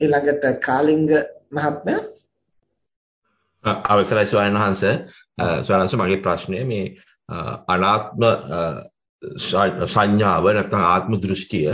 ඊළඟට කාලිංග මහත්මයා. අවසරයි ස්වාමීන් වහන්ස. ස්වාමීන් මගේ ප්‍රශ්නය මේ අනාත්ම සංඥාව නැත්නම් ආත්ම දෘෂ්ටිය.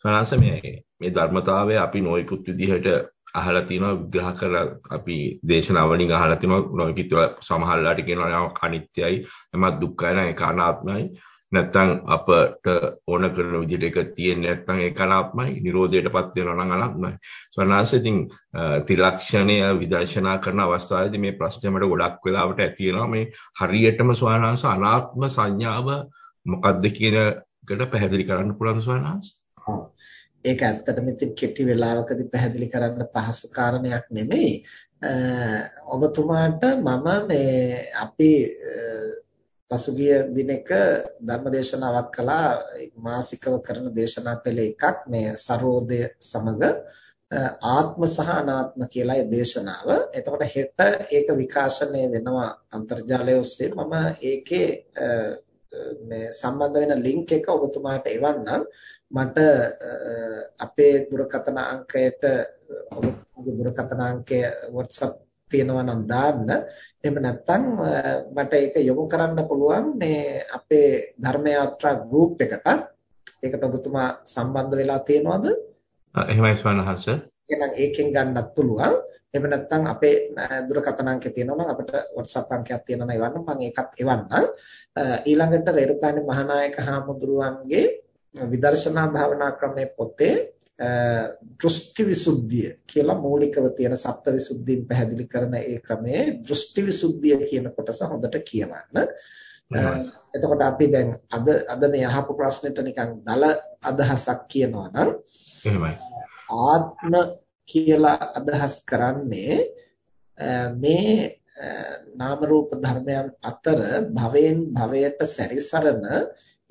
ස්වාමීන් මේ මේ ධර්මතාවය අපි නොයෙකුත් විදිහට අහලා තියෙනවා විග්‍රහ කරලා අපි දේශනාවලින් අහලා තියෙනවා. නොයෙකුත් සමහරලාට කියනවා අනිත්‍යයි එමත් දුක්ඛයි නම් ඒක අනාත්මයි. නැත්තම් අපට ඕන කරන විදිහට ඒක තියෙන්නේ නැත්තම් ඒක අනාත්මයි නිරෝධයටපත් වෙනවා නම් අනාත්මයි. ස්වර්ණාස ඉතින් ත්‍රිලක්ෂණය විදර්ශනා කරන අවස්ථාවේදී මේ ප්‍රශ්නේ මට ගොඩක් වෙලාවට ඇති වෙනවා. මේ හරියටම ස්වර්ණාස අනාත්ම සංඥාව මොකක්ද කියන එකට පැහැදිලි කරන්න පුළුවන් ස්වර්ණාස ඒක ඇත්තටම ඉතින් කෙටි වෙලාවකදී පැහැදිලි කරන්න පහසු කාරණයක් නෙමෙයි. ඔබතුමාට මම මේ අපි පසුගිය දිනක ධර්මදේශනාවක් කළා මාසිකව කරන දේශනා පෙළ එකක් මේ සරෝදය සමග ආත්ම සහ අනාත්ම කියලා ඒ දේශනාව. එතකොට හෙට ඒක විකාශනය වෙනවා අන්තර්ජාලය ඔස්සේ. මම ඒකේ මේ සම්බන්ධ වෙන ලින්ක් එක ඔබතුමාට එවන්නම්. මට අපේ දුරකථන අංකයට ඔබතුමාගේ දුරකථන අංකය WhatsApp තියෙනවා නම් දාන්න. එහෙම නැත්නම් මට ඒක යොමු කරන්න පුළුවන් මේ අපේ ධර්ම යාත්‍රා ගෲප් එකට. ඒකට ඔබතුමා සම්බන්ධ වෙලා තියෙනවද? එහෙමයි ස්වර්ණහර්ෂ. එහෙනම් ඒකෙන් ගන්නත් පුළුවන්. එහෙම නැත්නම් අපේ දුරකථන අංකය තියෙනවා නම් අපිට WhatsApp අංකයක් තියෙනවා නම් එවන්න මම ඒකත් එවන්නම්. ඊළඟට රේරුකාණේ මහානායක හාමුදුරුවන්ගේ විදර්ශනා භාවනා ක්‍රමයේ පොතේ දෘෂ්ටි විසුද්ධිය කියලා මූලිකව තියෙන සත්‍ය විසුද්ධීන් පැහැදිලි කරන ඒ ක්‍රමයේ දෘෂ්ටි විසුද්ධිය කියන කොටස හොඳට කියවන්න. එතකොට අපි දැන් අද අද මේ අහපු ප්‍රශ්නෙට නිකන් දල අදහසක් කියනවා නම් එහෙමයි. ආත්ම කියලා අදහස් කරන්නේ මේ නාම රූප ධර්මයන් අතර භවෙන් භවයට සැරිසරන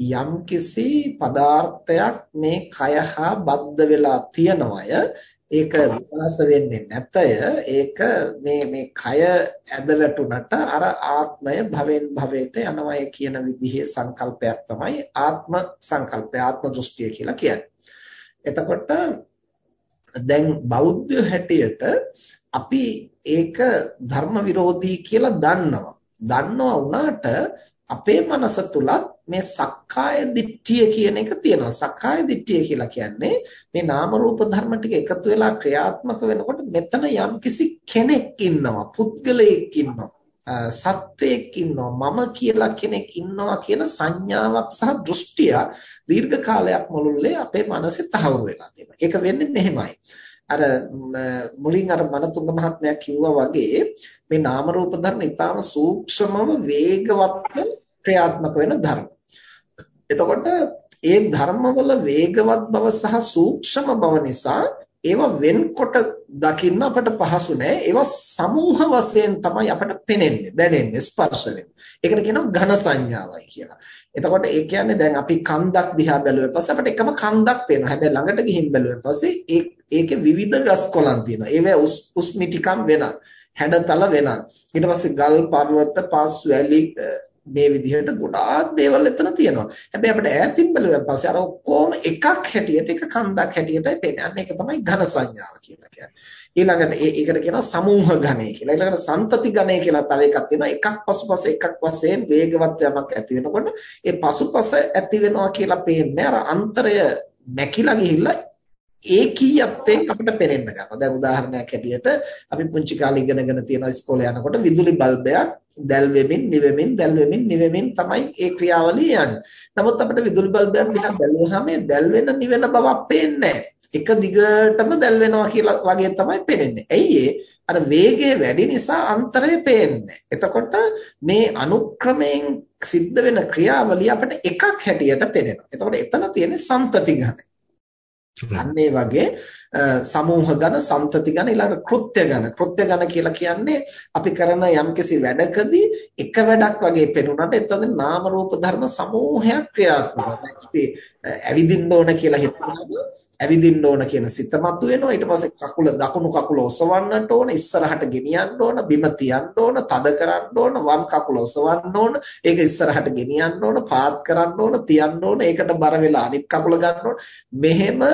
යම්කිසි පදාර්ථයක් මේ කය හා බද්ධ වෙලා තියනවය ඒක විනාශ වෙන්නේ නැතය ඒක මේ මේ කය ඇද වැටුණට අර ආත්මය භවෙන් භවයට යනවය කියන විදිහේ සංකල්පයක් තමයි ආත්ම සංකල්පය ආත්ම දෘෂ්ටිය කියලා කියන්නේ. එතකොට දැන් බෞද්ධ හැටියට අපි ඒක ධර්ම විරෝධී කියලා දන්නවා. දන්නවා වුණාට අපේ මනස තුලත් මේ සක්කාය දිට්ඨිය කියන එක තියෙනවා. සක්කාය දිට්ඨිය කියලා කියන්නේ මේ නාම රූප ධර්ම ටික එකතු වෙලා ක්‍රියාත්මක වෙනකොට මෙතන යම්කිසි කෙනෙක් ඉන්නවා, පුද්ගලයෙක් ඉන්නවා. සත්වයක් ඉන්නවා මම කියලා කෙනෙක් ඉන්නවා කියන සංඥාවක් සහ දෘෂ්ටිය දීර්ඝ කාලයක් මුළුල්ලේ අපේ මනසේ තහවුරු වෙලා තියෙනවා. ඒක වෙන්නේ මෙහෙමයි. අර මුලින් අර මනතුංග මහත්මයා කිව්වා වගේ මේ නාම රූප ධර්ම ඊටාම සූක්ෂමව වේගවත්ව ක්‍රියාත්මක වෙන ධර්ම. එතකොට ඒ ධර්මවල වේගවත් බව සහ සූක්ෂම බව නිසා ඒවා වෙන්කොට දකින්න අපට පහසු නෑ ඒවා සමූහ වශයෙන් තමයි අපට පෙනෙන්නේ දැනෙන්නේ ස්පර්ශ වෙන්නේ ඒකට කියනවා ඝන සංඥාවයි කියලා. එතකොට ඒ කියන්නේ දැන් අපි කන්දක් දිහා බැලුවෙන් පස්සේ අපිට එකම කන්දක් පේනවා. හැබැයි ළඟට ගිහින් බැලුවෙන් පස්සේ ඒ ඒකේ විවිධ ගස් කොළන් තියෙනවා. ඒවා උස් මිටිකම් වෙනස්. හැඩතල වෙනස්. ඊට පස්සේ ගල් පර්වත පාස් වැලි මේ විදිහට ගොඩාක් දේවල් එතන තියෙනවා. හැබැයි අපිට ඈතින් බලුවන් පස්සේ අර ඔක්කොම එකක් හැටියට එක කන්දක් හැටියටයි පේන්නේ. අන්න ඒක තමයි ඝන සංඥාව කියලා කියන්නේ. ඊළඟට ඒකට කියනවා සමූහ ඝණය කියලා. ඊළඟට සන්තති ඝණය කියලා තව එකක් තියෙනවා. එකක් පසුපස එකක් වශයෙන් වේගවත් යමක් ඇති වෙනකොට ඒ පසුපස ඇති වෙනවා කියලා පේන්නේ අර අන්තරය මැකිලා ගිහිල්ලා ඒකීයත්වයෙන් අපිට පේන්න ගන්නවා. දැන් උදාහරණයක් හැටියට අපි පුංචි කාලේ ඉගෙනගෙන තියෙන ඉස්කෝලේ යනකොට විදුලි බල්බයක් දැල් වෙමින් නිවෙමින් දැල් වෙමින් නිවෙමින් තමයි ඒ ක්‍රියාවලිය යන්නේ. නමුත් අපිට විදුලි බල්බයක් දිහා බැලුවහම දැල් වෙන නිවෙන බවක් පේන්නේ එක දිගටම දැල් වෙනවා කියලා වගේ තමයි පේන්නේ. ඇයි අර වේගය වැඩි නිසා අන්තරය පේන්නේ. එතකොට මේ අනුක්‍රමයෙන් සිද්ධ වෙන ක්‍රියාවලිය අපිට එකක් හැටියට පේනවා. එතකොට එතන තියෙන්නේ සම්පති ඝන. අන්න ඒ වගේ සමූහ ඝන, සම්තති ඝන, ඊළඟ කෘත්‍ය ඝන. කෘත්‍ය ඝන කියලා කියන්නේ අපි කරන යම්කිසි වැඩකදී එක වැඩක් වගේ පෙනුනට එතන නාම රූප ධර්ම සමූහයක් ක්‍රියාත්මක වෙනවා. අපි ඇවිදින්න ඕන කියලා හිතනම ඇවිදින්න ඕන කියන සිත මතුවෙනවා. ඊට පස්සේ කකුල දකුණු කකුල ඔසවන්නට ඕන, ඉස්සරහට ගෙනියන්න ඕන, බිම තියන්න ඕන, තද කරන්න ඕන, වම් කකුල ඔසවන්න ඕන, ඒක ඉස්සරහට ගෙනියන්න ඕන, පාත් කරන්න ඕන, තියන්න ඕන, ඒකට බර වෙලා අනිත් කකුල ගන්න ඕන. මෙහෙම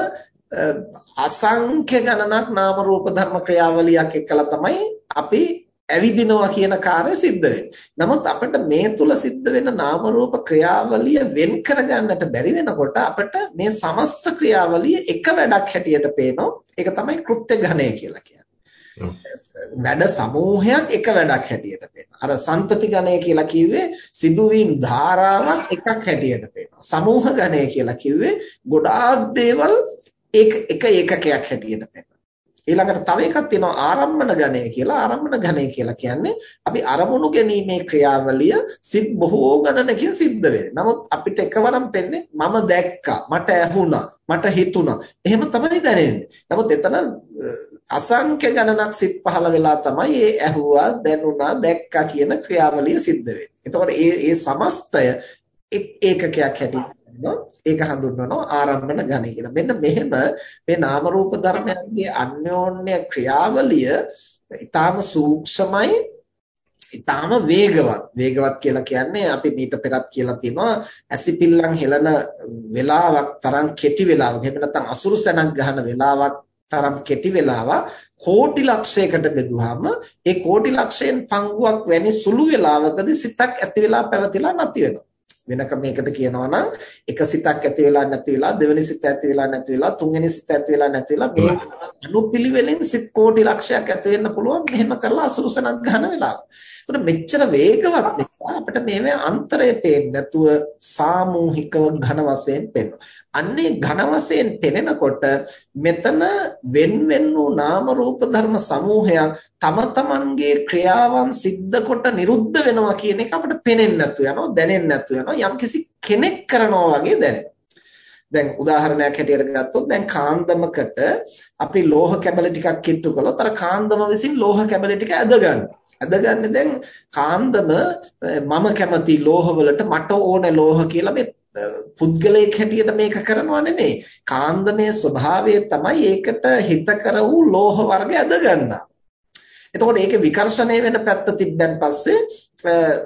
අසංඛ්‍ය ගණනක් නාම රූප ධර්ම ක්‍රියාවලියක් එක්කලා තමයි අපි ඇවිදිනවා කියන කාර්ය සිද්ධ වෙන්නේ. නමුත් අපිට මේ තුල සිද්ධ වෙන නාම රූප ක්‍රියාවලිය වෙන් කරගන්නට බැරි වෙනකොට අපිට මේ සමස්ත ක්‍රියාවලිය එක වැඩක් හැටියට පේනවා. ඒක තමයි කෘත්‍ය ඝණය කියලා කියන්නේ. වැඩ සමූහයක් එක වැඩක් හැටියට පේනවා. අර සන්තති ඝණය කියලා කිව්වේ සිදුවීම් ධාරාවක් එකක් හැටියට පේනවා. සමූහ ඝණය කියලා කිව්වේ ගොඩාක් දේවල් එක එක ඒකකයක් හැටියට පේනවා. ඊළඟට තව එකක් තියෙනවා ආරම්මන ගණය කියලා. ආරම්මන ගණය කියලා කියන්නේ අපි අරමුණු ගැනීමේ ක්‍රියාවලිය සිත් බොහෝ ගණනකින් සිද්ධ වෙන්නේ. නමුත් අපිට එකවරම් පෙන්නේ මම දැක්කා, මට ඇහුණා, මට හිතුණා. එහෙම තමයි දැනෙන්නේ. නමුත් එතන අසංඛ්‍ය ගණනක් සිත් පහළ වෙලා තමයි ඒ ඇහුවා, දැනුණා, දැක්කා කියන ක්‍රියාවලිය සිද්ධ වෙන්නේ. එතකොට මේ මේ සමස්තය ඒකකයක් හැටියට ඒක හඳුන්වනවා ආරම්භන ගණය කියලා. මෙන්න මෙහෙම මේ නාම රූප ධර්මයන්ගේ අන්‍යෝන්‍ය ක්‍රියාවලිය ඊටාම සූක්ෂමයි ඊටාම වේගවත්. වේගවත් කියලා කියන්නේ අපි මීට පෙරත් කියලා තියෙනවා ඇසිපිල්ලම් හෙලන වෙලාවක් තරම් කෙටි වෙලාවක්. එහෙම නැත්නම් අසුරු සැනක් ගන්න වෙලාවක් තරම් කෙටි වෙලාවක් කෝටි ලක්ෂයකට බෙදුවාම ඒ කෝටි ලක්ෂයෙන් පංගුවක් වැනි සුළු වෙලාවකදී සිතක් ඇති වෙලා පැවතිලා නැති වෙනවා. වෙන ක්‍රමයකට කියනවා නම් එක සිතක් ඇති වෙලා නැති වෙලා දෙවෙනි සිත ඇති වෙලා නැති වෙලා තුන්වෙනි සිත ඇති වෙලා නැති වෙලා මේ අනුපිළිවෙලින් සිත් කෝටි ලක්ෂයක් ඇති වෙන්න පුළුවන් මෙහෙම කරලා අසුරුසනක් ගන්න වෙලාව. ඒකට මෙච්චර වේගවත් නිසා අපිට මේවේ අන්තරය පේන්නේ නැතුව සාමූහිකව ඝන වශයෙන් පේනවා. අන්නේ ඝන වශයෙන් පෙනෙනකොට මෙතන වෙන් වෙන් වූ නාම රූප ධර්ම සමූහයක් තම තමන්ගේ ක්‍රියාවන් සිද්ධ කොට නිරුද්ධ වෙනවා කියන එක අපිට පේන්නේ නැතු යනවා දැනෙන්නේ නැතු යනවා යම්කිසි කෙනෙක් කරනවා වගේ දැනෙනවා. දැන් උදාහරණයක් හැටියට ගත්තොත් දැන් කාන්දමකට අපි ලෝහ කැබලි ටිකක් කිට්ටු කළොත් අර කාන්දම විසින් ලෝහ කැබලි ටික ඇද ගන්නවා. ඇදගන්නේ දැන් කාන්දම මම කැමති ලෝහ වලට මට ඕනේ ලෝහ කියලා මේ පුද්ගලයෙක් හැටියට මේක කරනවා නෙමෙයි. කාන්දමේ ස්වභාවය තමයි ඒකට හිතකර වූ ලෝහ වර්ග ඇද ගන්නවා. එතකොට ඒකේ විකර්ෂණය වෙන පැත්ත තිබ්බන් පස්සේ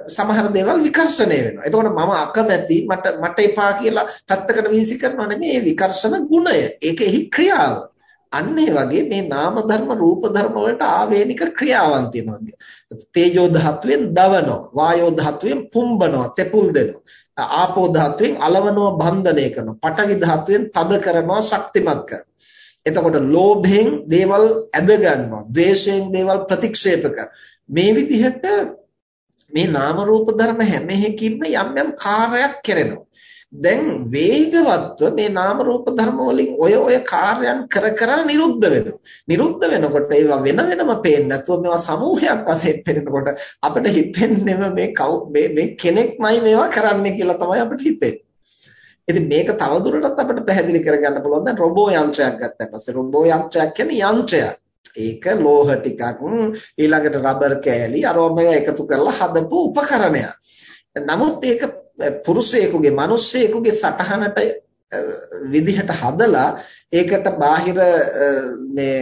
සමහර දේවල් විකර්ෂණය වෙනවා. එතකොට මම අකමැති මට මට එපා කියලා පැත්තකට වීසි කරනවා නෙමෙයි ඒ විකර්ෂණ ගුණය. ඒකෙහි ක්‍රියාව. අන්න ඒ වගේ මේ නාම ධර්ම රූප ධර්ම වලට ආවේනික ක්‍රියාවන් තියෙනවා. තේජෝ ධාතුවෙන් දවනවා, වායෝ ධාතුවෙන් පුම්බනවා, තෙපුල් දෙනවා. ආපෝ ධාතුවෙන් අලවනවා, බන්ධනය කරනවා. පඨවි ධාතුවෙන් තද කරනවා, ශක්තිමත් කරනවා. එතකොට ලෝභයෙන් දේවල් ඇද ගන්නවා, ද්වේෂයෙන් දේවල් ප්‍රතික්ෂේප කරනවා. මේ විදිහට මේ නාම රූප ධර්ම හැම එකකින්ම යම් යම් කාර්යයක් කරනවා. දැන් වේගවත්ව මේ නාම රූප ධර්ම වලින් ඔය ඔය කාර්යයන් කර කර නිරුද්ධ වෙනවා. නිරුද්ධ වෙනකොට ඒවා වෙන වෙනම පේන්නේ නැතුව මේවා සමූහයක් වශයෙන් පේනකොට අපිට හිතෙන්නේම මේ මේ මේ කෙනෙක්මයි මේවා කරන්නේ කියලා තමයි අපිට හිතෙන්නේ. ඉතින් මේක තවදුරටත් අපිට පැහැදිලි කරගන්න පුළුවන් දැන් රොබෝ යන්ත්‍රයක් ගත්තා පස්සේ රොබෝ යන්ත්‍රයක් කියන්නේ යන්ත්‍රයක්. ඒක ලෝහ ටිකක් ඊළඟට රබර් කෑලි අරවම එකතු කරලා හදපු උපකරණයක්. නමුත් ඒක පුරුෂයෙකුගේ මිනිස්සෙකුගේ සටහනට විදිහට හදලා ඒකට බාහිර මේ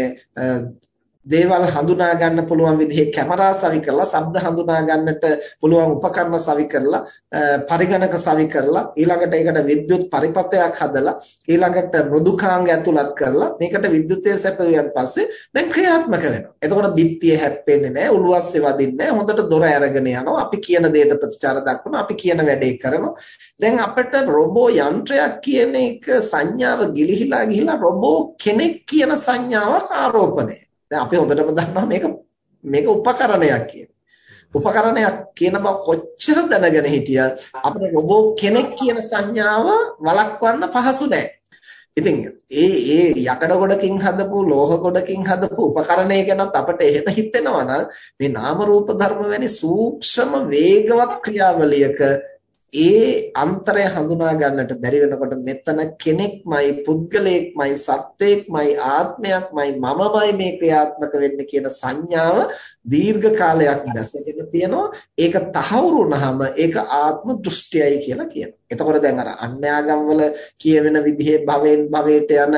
දේවල් හඳුනා ගන්න පුළුවන් විදිහේ කැමරා සවි කරලා ශබ්ද හඳුනා ගන්නට පුළුවන් උපකරණ සවි කරලා පරිගණක සවි කරලා ඊළඟට ඒකට විද්‍යුත් පරිපථයක් හදලා ඊළඟට මෘදුකාංග ඇතුළත් කරලා මේකට විද්‍යුතය සැපයුවන් පස්සේ දැන් ක්‍රියාත්මක වෙනවා. එතකොට බිත්තිය හැප්පෙන්නේ නැහැ, උළුවස්සේ වදින්නේ නැහැ. හොඳට දොර අරගෙන යනවා. අපි කියන දේට ප්‍රතිචාර දක්වනවා. අපි කියන වැඩේ කරනවා. දැන් අපිට රොබෝ යන්ත්‍රයක් කියන එක සංඥාව ගිලිහිලා ගිහිලා රොබෝ කෙනෙක් කියන සංඥාවක් ආරෝපණය දැන් අපි හොඳටම දන්නවා මේක මේක උපකරණයක් කියලා. උපකරණයක් කියන බව කොච්චර දැනගෙන හිටියත් අපිට රොබෝ කෙනෙක් කියන සංඥාව වළක්වන්න පහසු නෑ. ඉතින් ඒ ඒ යකඩ ගොඩකින් හදපු ලෝහ ගොඩකින් හදපු උපකරණය ගැනත් අපිට එහෙම හිතෙනවා නම් මේ නාම රූප ධර්ම වැනි සූක්ෂම වේගවත් ක්‍රියාවලියක ඒ අන්තරය හඳුනා ගන්නට බැරි වෙනකොට මෙතන කෙනෙක්මයි පුද්ගලයෙක්මයි සත්වයක්මයි ආත්මයක්මයි මමමයි මේ ක්‍රියාත්මක වෙන්නේ කියන සංඥාව දීර්ඝ කාලයක් දැසගෙන තියෙනවා ඒක තහවුරු වුණාම ඒක ආත්ම දෘෂ්ටියයි කියලා කියනවා. එතකොට දැන් අර අන්‍යාගම්වල කියවෙන විදිහේ භවෙන් භවයට යන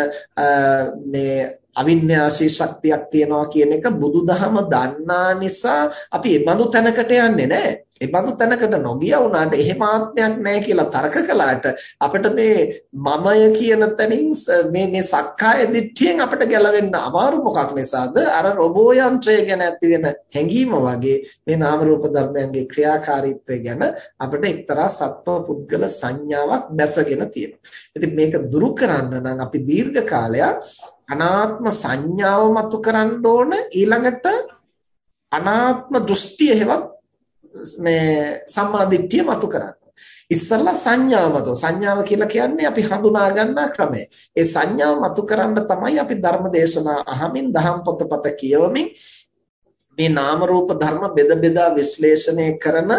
මේ අවින්‍යාසී ශක්තියක් තියනවා කියන එක බුදුදහම දන්නා නිසා අපි ඒ බඳු තැනකට යන්නේ නැහැ. ඒ බඳු තැනකට නොගිය වුණාට එහෙම ආත්මයක් නැහැ කියලා තර්ක කළාට අපිට මේ මමය කියන තැනින් මේ මේ සක්කාය දිට්ඨියෙන් අපිට ගැලවෙන්න අමාරු මොකක් නිසාද අර රොබෝ යන්ත්‍රය ගැන ඇති වෙන හැඟීම වගේ මේ නාම රූප ධර්මයන්ගේ ක්‍රියාකාරීත්වය ගැන අපිට එක්තරා සත්ව පුද්ගල සංඥාවක් බැසගෙන තියෙනවා. ඉතින් මේක දුරු කරන්න නම් අපි දීර්ඝ කාලයක් අනාත්ම සංඥාව මතු කරන්න ඕන ඊළඟට අනාත්ම දෘෂ්ටිය හෙවත් මේ සම්මාදිට්ඨිය මතු කරන්න. ඉස්සල්ලා සංඥාවද සංඥාව කියලා කියන්නේ අපි හඳුනා ගන්නා ක්‍රමය. ඒ සංඥාව මතු කරන්න තමයි අපි ධර්ම දේශනා අහමින් දහම් පොතපත කියවමින් මේ නාම රූප ධර්ම බෙද බෙදා විශ්ලේෂණය කරන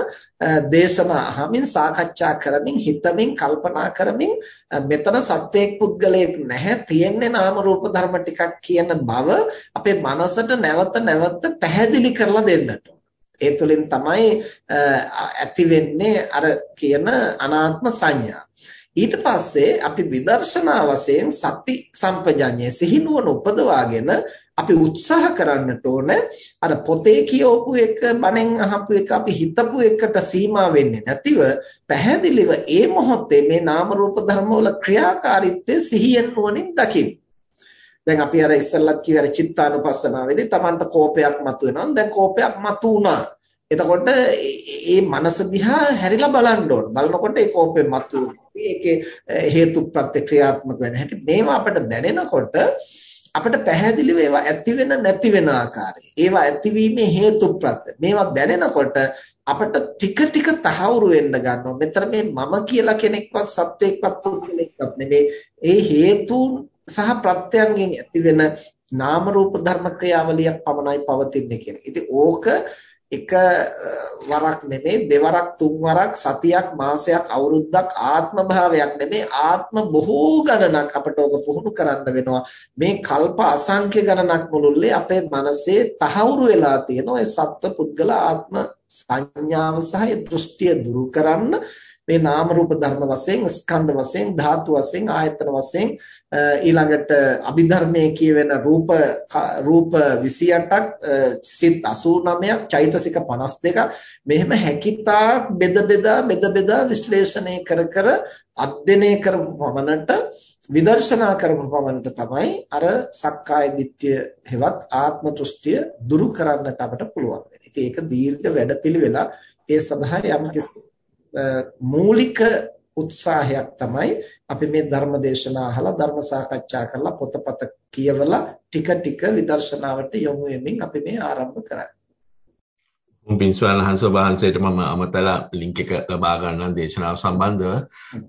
දේශනා අහමින් සාකච්ඡා කරමින් හිතමින් කල්පනා කරමින් මෙතන සත්‍යයක් පුද්ගලයෙක් නැහැ තියෙන්නේ නාම රූප ධර්ම ටිකක් කියන බව අපේ මනසට නැවත නැවත පැහැදිලි කරලා දෙන්නට ඒ තුළින් තමයි ඇති වෙන්නේ අර කියන අනාත්ම සංඥා. ඊට පස්සේ අපි විදර්ශනා වශයෙන් සති සම්පජඤ්ඤය සිහිනුවන උපදවාගෙන අපි උත්සාහ කරන්නට ඕන අර පොතේ කියවපු එක බණෙන් අහපු එක අපි හිතපු එකට සීමා වෙන්නේ නැතිව පැහැදිලිව ඒ මොහොතේ මේ නාම රූප ධර්ම වල ක්‍රියාකාරීත්වය සිහියෙන් නුවණින් දකින්න. දැන් අපි අර ඉස්සල්ලත් කිව්ව අර චිත්තානුපස්සනාවේදී Tamanට කෝපයක් මතුවෙනවා. දැන් කෝපයක් මතු වුණා. එතකොට මේ මනස දිහා හැරිලා බලන්න ඕන. බලනකොට ඒ කෝපේ මතුවෙනවා. ඒකේ හේතු ප්‍රත්‍ය ක්‍රියාත්මක වෙන හැටි මේවා අපිට දැනෙනකොට අපිට පැහැදිලිව ඒවා ඇති වෙන නැති වෙන ආකාරය ඒවා ඇතිවීමේ හේතු ප්‍රත්‍ය මේවා දැනෙනකොට අපිට ටික ටික තහවුරු වෙන්න ගන්නවා මෙතන මේ මම කියලා කෙනෙක්වත් සත්‍යයක්වත් පුද්ගලෙක්වත් නෙමේ ඒ හේතුන් සහ ප්‍රත්‍යයන්ගෙන් ඇති වෙන නාම රූප ධර්ම ක්‍රියාවලියක් පමණයි පවතින්නේ කියන. ඉතින් ඕක එක වරක් නෙමෙයි දෙවරක් තුන්වරක් සතියක් මාසයක් අවුරුද්දක් ආත්ම භාවයක් නෙමෙයි ආත්ම බොහෝ ගණනක් අපට ඔබ පුහුණු කරන්න වෙනවා. මේ කල්ප අසංඛ්‍ය ගණනක් මුළුල්ලේ අපේ මනසේ තහවුරු වෙලා තියෙන ඔය සත්ව පුද්ගල ආත්ම සංඥාව සහ දෘෂ්ටිය දුරු කරන්න මේ නාම රූප ධර්ම වශයෙන් ස්කන්ධ වශයෙන් ධාතු වශයෙන් ආයතන වශයෙන් ඊළඟට අභිධර්මයේ කියවෙන රූප රූප 28ක් සිත් 89ක් චෛතසික 52ක් මෙහෙම හැකිතා බෙද බෙදා බෙද බෙදා විශ්ලේෂණය කර කර අධ්‍යයනය කරපු පමණට විදර්ශනා කරපු පමණට තමයි අර සක්කාය දිට්ඨිය හෙවත් ආත්ම දෘෂ්ටිය දුරු කරන්නට අපට පුළුවන් වෙන්නේ. ඉතින් ඒක දීර්ඝ වැඩපිළිවෙලක්. ඒ සඳහා යම් මූලික උත්සාහයක් තමයි අපි මේ ධර්ම දේශනා අහලා ධර්ම සාකච්ඡා කරලා පොතපත කියවලා ටික ටික විදර්ශනාවට යොමු වෙමින් අපි මේ ආරම්භ කරන්නේ. පින්ස්වාල හංස වහන්සේට මම අමතලා ලින්ක් එක ලබා ගන්නම් දේශනාව සම්බන්ධව.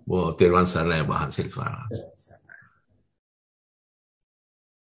බොහොම තෙරුවන් සරණයි වහන්සේට ස්වාමීන් වහන්සේ.